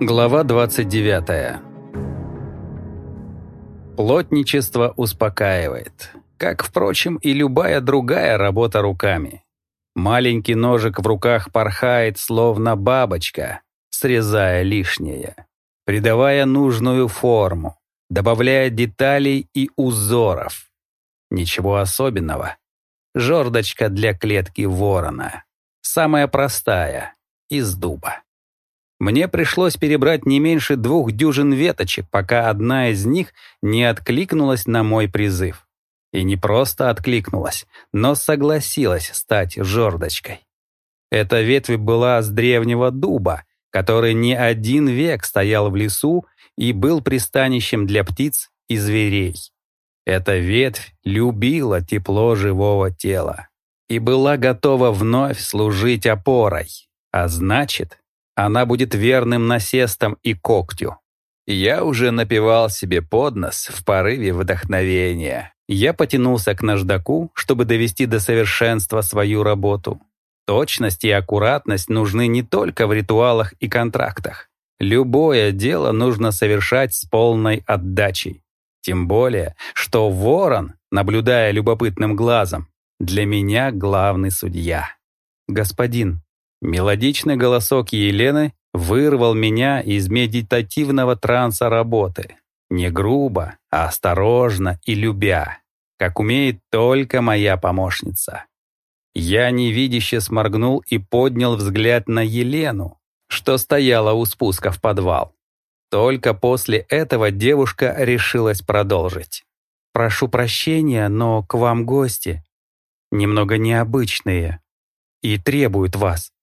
Глава 29. Плотничество успокаивает, как, впрочем, и любая другая работа руками. Маленький ножик в руках порхает, словно бабочка, срезая лишнее, придавая нужную форму, добавляя деталей и узоров. Ничего особенного. Жердочка для клетки ворона. Самая простая, из дуба. Мне пришлось перебрать не меньше двух дюжин веточек, пока одна из них не откликнулась на мой призыв. И не просто откликнулась, но согласилась стать жердочкой. Эта ветвь была с древнего дуба, который не один век стоял в лесу и был пристанищем для птиц и зверей. Эта ветвь любила тепло живого тела и была готова вновь служить опорой, а значит, она будет верным насестом и когтю. Я уже напевал себе под нос в порыве вдохновения. Я потянулся к наждаку, чтобы довести до совершенства свою работу. Точность и аккуратность нужны не только в ритуалах и контрактах. Любое дело нужно совершать с полной отдачей. Тем более, что ворон, наблюдая любопытным глазом, для меня главный судья. «Господин, Мелодичный голосок Елены вырвал меня из медитативного транса работы. Не грубо, а осторожно и любя, как умеет только моя помощница. Я невидяще сморгнул и поднял взгляд на Елену, что стояла у спуска в подвал. Только после этого девушка решилась продолжить. «Прошу прощения, но к вам гости. Немного необычные. И требуют вас.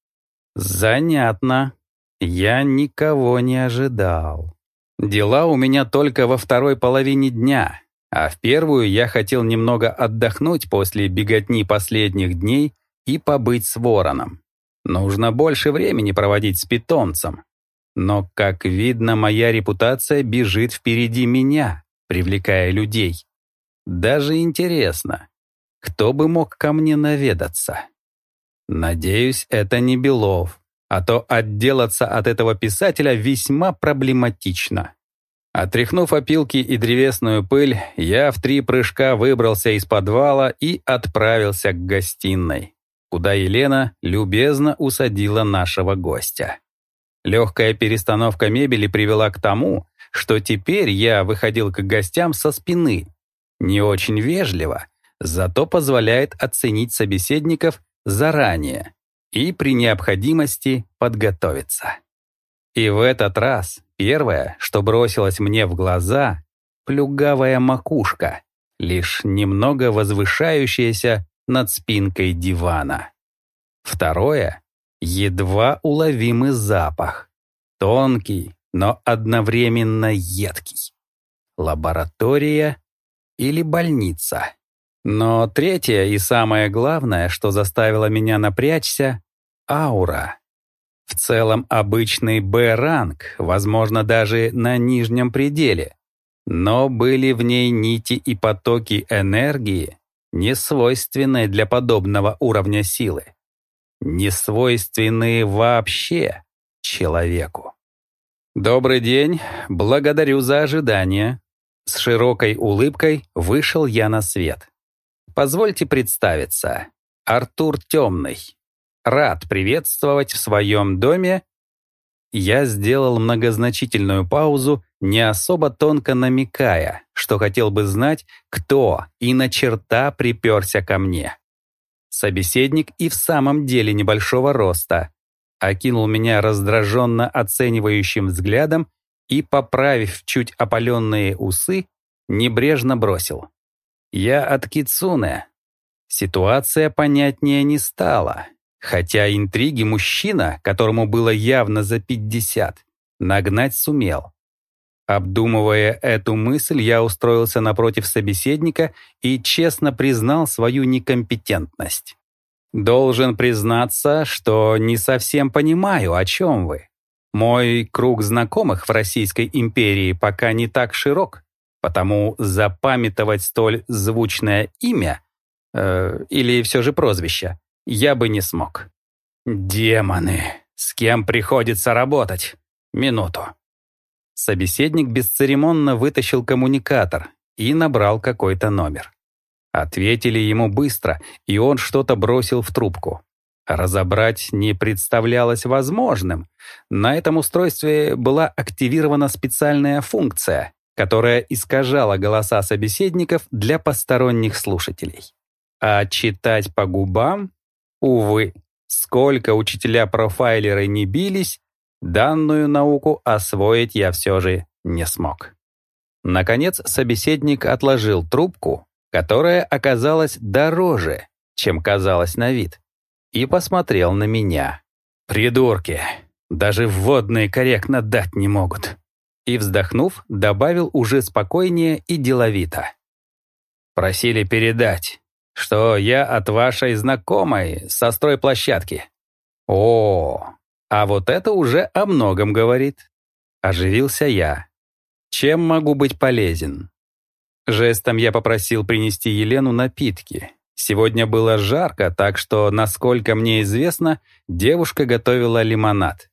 Занятно. Я никого не ожидал. Дела у меня только во второй половине дня, а в первую я хотел немного отдохнуть после беготни последних дней и побыть с вороном. Нужно больше времени проводить с питомцем. Но, как видно, моя репутация бежит впереди меня, привлекая людей. Даже интересно, кто бы мог ко мне наведаться? Надеюсь, это не Белов, а то отделаться от этого писателя весьма проблематично. Отряхнув опилки и древесную пыль, я в три прыжка выбрался из подвала и отправился к гостиной, куда Елена любезно усадила нашего гостя. Легкая перестановка мебели привела к тому, что теперь я выходил к гостям со спины. Не очень вежливо, зато позволяет оценить собеседников заранее и при необходимости подготовиться. И в этот раз первое, что бросилось мне в глаза, плюгавая макушка, лишь немного возвышающаяся над спинкой дивана. Второе — едва уловимый запах, тонкий, но одновременно едкий. Лаборатория или больница? Но третье и самое главное, что заставило меня напрячься — аура. В целом обычный Б-ранг, возможно, даже на нижнем пределе. Но были в ней нити и потоки энергии, не свойственные для подобного уровня силы. Не свойственные вообще человеку. «Добрый день, благодарю за ожидание». С широкой улыбкой вышел я на свет. Позвольте представиться. Артур Темный. Рад приветствовать в своем доме. Я сделал многозначительную паузу, не особо тонко намекая, что хотел бы знать, кто и на черта приперся ко мне. Собеседник и в самом деле небольшого роста. Окинул меня раздраженно оценивающим взглядом и, поправив чуть опаленные усы, небрежно бросил. Я от Кицуне. Ситуация понятнее не стала, хотя интриги мужчина, которому было явно за 50, нагнать сумел. Обдумывая эту мысль, я устроился напротив собеседника и честно признал свою некомпетентность. Должен признаться, что не совсем понимаю, о чем вы. Мой круг знакомых в Российской империи пока не так широк, Потому запамятовать столь звучное имя, э, или все же прозвище, я бы не смог. «Демоны! С кем приходится работать? Минуту». Собеседник бесцеремонно вытащил коммуникатор и набрал какой-то номер. Ответили ему быстро, и он что-то бросил в трубку. Разобрать не представлялось возможным. На этом устройстве была активирована специальная функция, которая искажала голоса собеседников для посторонних слушателей. А читать по губам? Увы, сколько учителя-профайлеры не бились, данную науку освоить я все же не смог. Наконец собеседник отложил трубку, которая оказалась дороже, чем казалось на вид, и посмотрел на меня. «Придурки! Даже вводные корректно дать не могут!» И, вздохнув, добавил уже спокойнее и деловито. «Просили передать, что я от вашей знакомой со стройплощадки». «О, а вот это уже о многом говорит». Оживился я. «Чем могу быть полезен?» Жестом я попросил принести Елену напитки. Сегодня было жарко, так что, насколько мне известно, девушка готовила лимонад.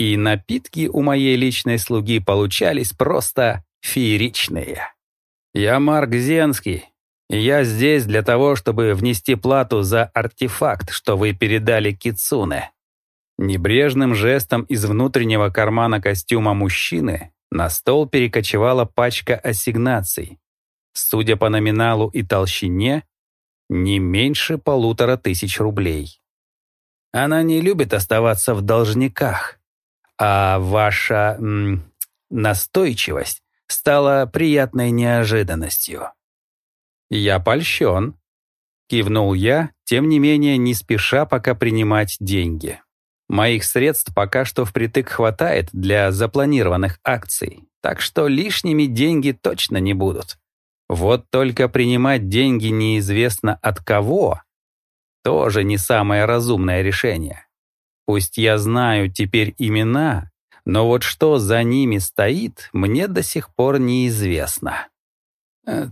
И напитки у моей личной слуги получались просто фееричные. «Я Марк Зенский, я здесь для того, чтобы внести плату за артефакт, что вы передали Кицуне». Небрежным жестом из внутреннего кармана костюма мужчины на стол перекочевала пачка ассигнаций, судя по номиналу и толщине, не меньше полутора тысяч рублей. Она не любит оставаться в должниках, а ваша м, настойчивость стала приятной неожиданностью. «Я польщен», — кивнул я, тем не менее не спеша пока принимать деньги. Моих средств пока что впритык хватает для запланированных акций, так что лишними деньги точно не будут. Вот только принимать деньги неизвестно от кого тоже не самое разумное решение. Пусть я знаю теперь имена, но вот что за ними стоит, мне до сих пор неизвестно.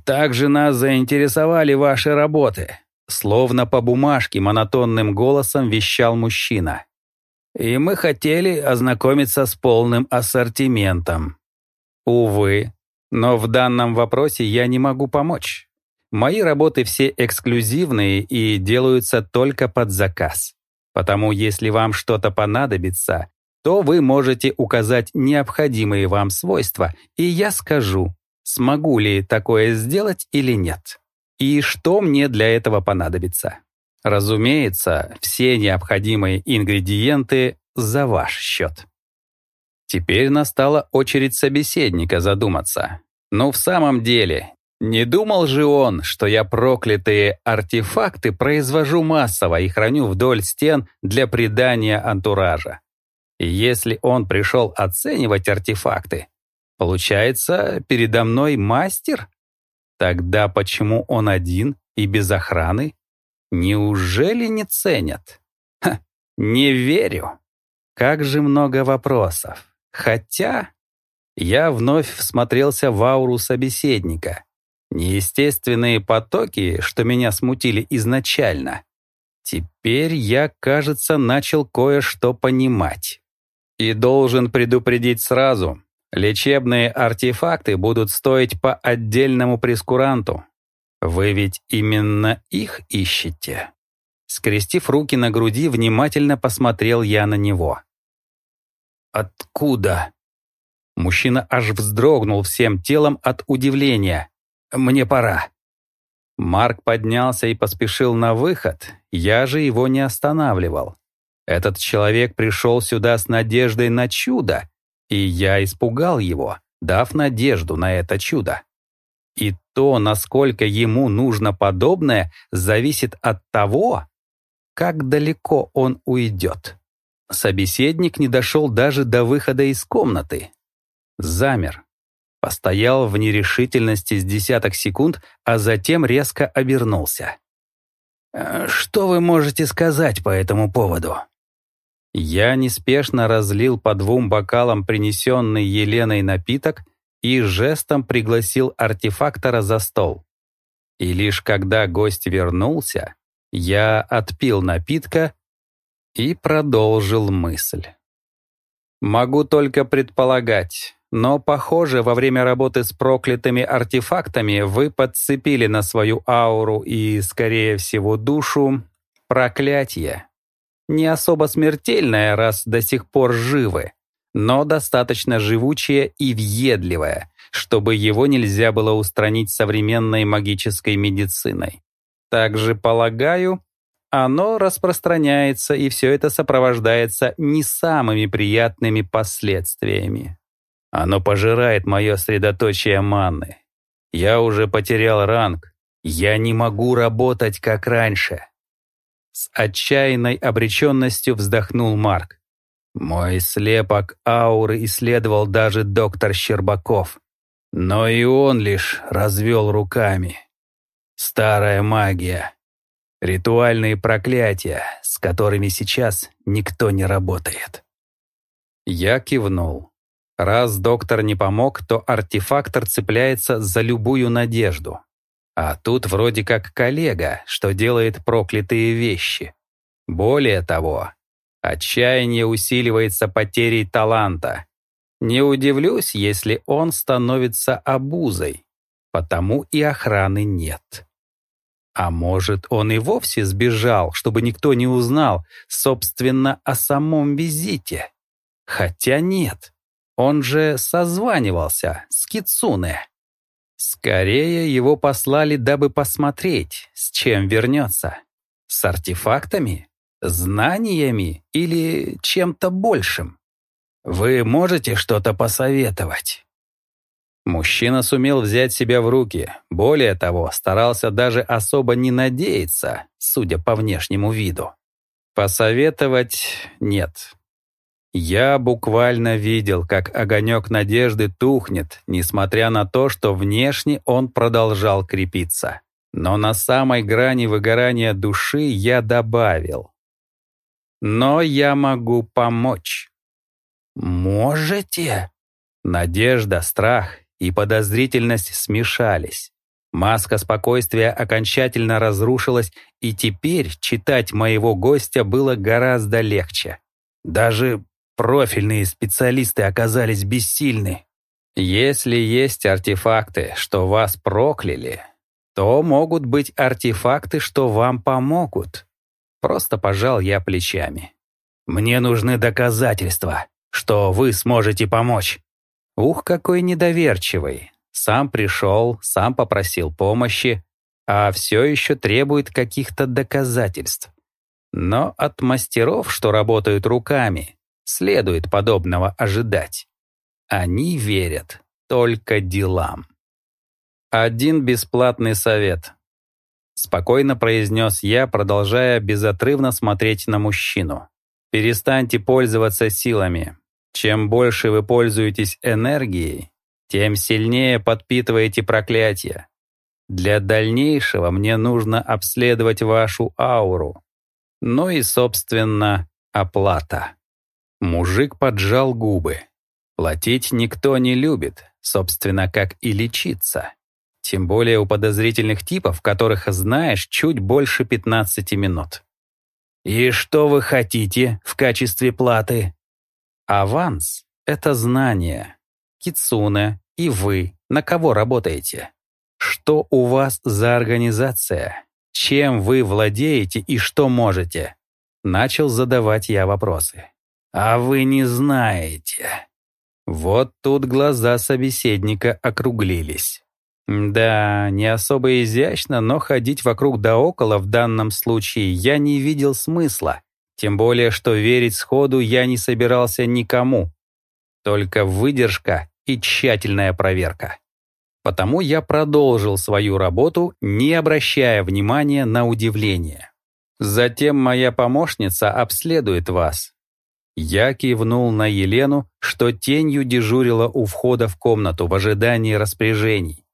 Также нас заинтересовали ваши работы, словно по бумажке монотонным голосом вещал мужчина. И мы хотели ознакомиться с полным ассортиментом. Увы, но в данном вопросе я не могу помочь. Мои работы все эксклюзивные и делаются только под заказ. Потому если вам что-то понадобится, то вы можете указать необходимые вам свойства, и я скажу, смогу ли такое сделать или нет. И что мне для этого понадобится. Разумеется, все необходимые ингредиенты за ваш счет. Теперь настала очередь собеседника задуматься. Ну в самом деле, не думал же он, что я проклятые артефакты произвожу массово и храню вдоль стен для придания антуража. Если он пришел оценивать артефакты, получается, передо мной мастер? Тогда почему он один и без охраны? Неужели не ценят? Ха, не верю. Как же много вопросов. Хотя я вновь всмотрелся в ауру собеседника. Неестественные потоки, что меня смутили изначально. Теперь я, кажется, начал кое-что понимать. И должен предупредить сразу. Лечебные артефакты будут стоить по отдельному прескуранту. Вы ведь именно их ищете. Скрестив руки на груди, внимательно посмотрел я на него. «Откуда?» Мужчина аж вздрогнул всем телом от удивления. «Мне пора». Марк поднялся и поспешил на выход, я же его не останавливал. Этот человек пришел сюда с надеждой на чудо, и я испугал его, дав надежду на это чудо. И то, насколько ему нужно подобное, зависит от того, как далеко он уйдет. Собеседник не дошел даже до выхода из комнаты. Замер. Постоял в нерешительности с десяток секунд, а затем резко обернулся. «Э, «Что вы можете сказать по этому поводу?» Я неспешно разлил по двум бокалам принесенный Еленой напиток и жестом пригласил артефактора за стол. И лишь когда гость вернулся, я отпил напитка и продолжил мысль. Могу только предполагать, но, похоже, во время работы с проклятыми артефактами вы подцепили на свою ауру и, скорее всего, душу проклятие. Не особо смертельное, раз до сих пор живы, но достаточно живучее и въедливое, чтобы его нельзя было устранить современной магической медициной. Также, полагаю, оно распространяется, и все это сопровождается не самыми приятными последствиями. Оно пожирает мое средоточие манны. Я уже потерял ранг. Я не могу работать, как раньше. С отчаянной обреченностью вздохнул Марк. Мой слепок ауры исследовал даже доктор Щербаков. Но и он лишь развел руками. Старая магия. Ритуальные проклятия, с которыми сейчас никто не работает. Я кивнул. Раз доктор не помог, то артефактор цепляется за любую надежду. А тут вроде как коллега, что делает проклятые вещи. Более того, отчаяние усиливается потерей таланта. Не удивлюсь, если он становится обузой, потому и охраны нет. А может, он и вовсе сбежал, чтобы никто не узнал, собственно, о самом визите? Хотя нет, он же созванивался с Кицуне. Скорее, его послали, дабы посмотреть, с чем вернется. С артефактами? Знаниями или чем-то большим? Вы можете что-то посоветовать? Мужчина сумел взять себя в руки. Более того, старался даже особо не надеяться, судя по внешнему виду. Посоветовать нет. Я буквально видел, как огонек надежды тухнет, несмотря на то, что внешне он продолжал крепиться. Но на самой грани выгорания души я добавил. Но я могу помочь. Можете? Надежда, страх и подозрительность смешались. Маска спокойствия окончательно разрушилась, и теперь читать моего гостя было гораздо легче. Даже профильные специалисты оказались бессильны. Если есть артефакты, что вас прокляли, то могут быть артефакты, что вам помогут. Просто пожал я плечами. Мне нужны доказательства, что вы сможете помочь. Ух, какой недоверчивый. Сам пришел, сам попросил помощи, а все еще требует каких-то доказательств. Но от мастеров, что работают руками, следует подобного ожидать. Они верят только делам. Один бесплатный совет. Спокойно произнес я, продолжая безотрывно смотреть на мужчину. Перестаньте пользоваться силами. Чем больше вы пользуетесь энергией, тем сильнее подпитываете проклятие. Для дальнейшего мне нужно обследовать вашу ауру. Ну и, собственно, оплата. Мужик поджал губы. Платить никто не любит, собственно, как и лечиться. Тем более у подозрительных типов, которых знаешь чуть больше 15 минут. «И что вы хотите в качестве платы?» Аванс — это знание. Кицуне и вы на кого работаете? Что у вас за организация? Чем вы владеете и что можете? Начал задавать я вопросы. А вы не знаете. Вот тут глаза собеседника округлились. Да, не особо изящно, но ходить вокруг да около в данном случае я не видел смысла. Тем более, что верить сходу я не собирался никому. Только выдержка и тщательная проверка. Потому я продолжил свою работу, не обращая внимания на удивление. Затем моя помощница обследует вас. Я кивнул на Елену, что тенью дежурила у входа в комнату в ожидании распоряжений.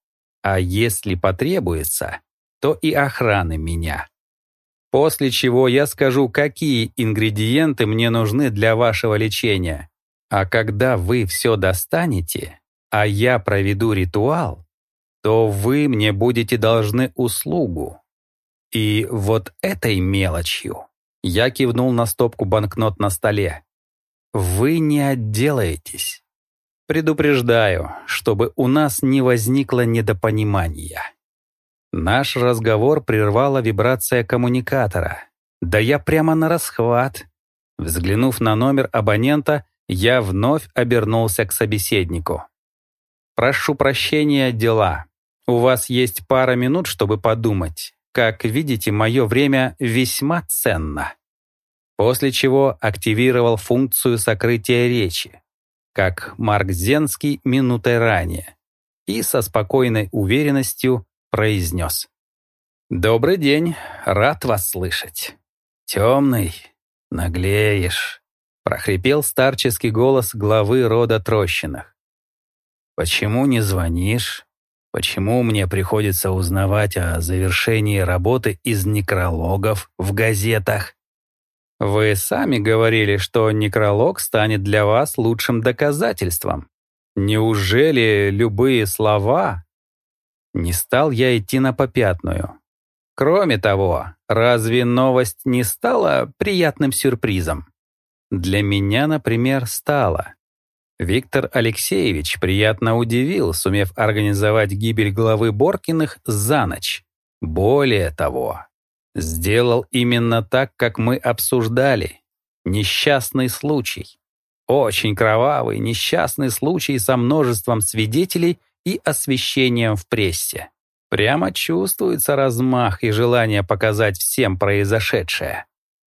А если потребуется, то и охраны меня. После чего я скажу, какие ингредиенты мне нужны для вашего лечения. А когда вы все достанете, а я проведу ритуал, то вы мне будете должны услугу. И вот этой мелочью я кивнул на стопку банкнот на столе. Вы не отделаетесь. Предупреждаю, чтобы у нас не возникло недопонимания. Наш разговор прервала вибрация коммуникатора. Да я прямо на расхват. Взглянув на номер абонента, я вновь обернулся к собеседнику. «Прошу прощения, дела. У вас есть пара минут, чтобы подумать. Как видите, мое время весьма ценно». После чего активировал функцию сокрытия речи, как Марк Зенский минутой ранее, и со спокойной уверенностью произнес. «Добрый день, рад вас слышать. Темный, наглеешь», — прохрипел старческий голос главы рода Трощиных. «Почему не звонишь? Почему мне приходится узнавать о завершении работы из некрологов в газетах?» «Вы сами говорили, что некролог станет для вас лучшим доказательством. Неужели любые слова...» Не стал я идти на попятную. Кроме того, разве новость не стала приятным сюрпризом? Для меня, например, стала. Виктор Алексеевич приятно удивил, сумев организовать гибель главы Боркиных за ночь. Более того, сделал именно так, как мы обсуждали. Несчастный случай. Очень кровавый, несчастный случай со множеством свидетелей и освещением в прессе. Прямо чувствуется размах и желание показать всем произошедшее.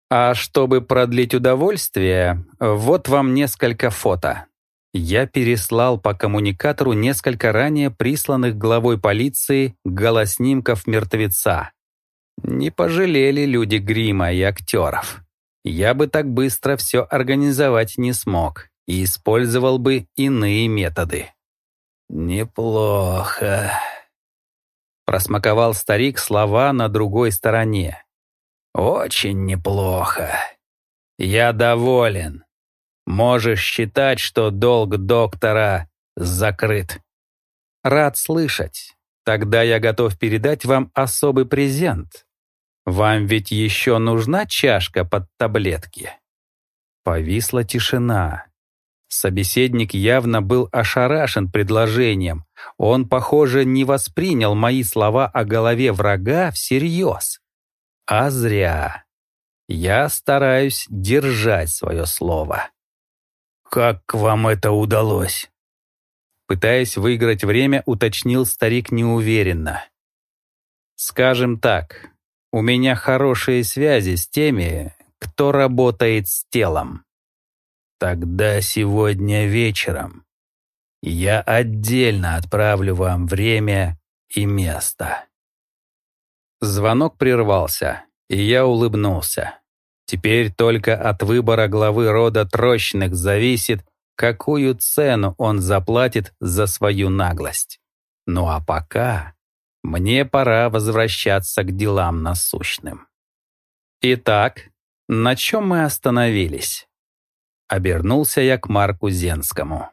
А чтобы продлить удовольствие, вот вам несколько фото. Я переслал по коммуникатору несколько ранее присланных главой полиции голоснимков мертвеца. Не пожалели люди грима и актеров. Я бы так быстро все организовать не смог и использовал бы иные методы. «Неплохо», — просмаковал старик слова на другой стороне. «Очень неплохо. Я доволен. Можешь считать, что долг доктора закрыт». «Рад слышать. Тогда я готов передать вам особый презент. Вам ведь еще нужна чашка под таблетки?» Повисла тишина. Собеседник явно был ошарашен предложением. Он, похоже, не воспринял мои слова о голове врага всерьез. А зря. Я стараюсь держать свое слово. «Как вам это удалось?» Пытаясь выиграть время, уточнил старик неуверенно. «Скажем так, у меня хорошие связи с теми, кто работает с телом». «Тогда сегодня вечером я отдельно отправлю вам время и место». Звонок прервался, и я улыбнулся. Теперь только от выбора главы рода Трощных зависит, какую цену он заплатит за свою наглость. Ну а пока мне пора возвращаться к делам насущным. Итак, на чем мы остановились? Обернулся я к Марку Зенскому.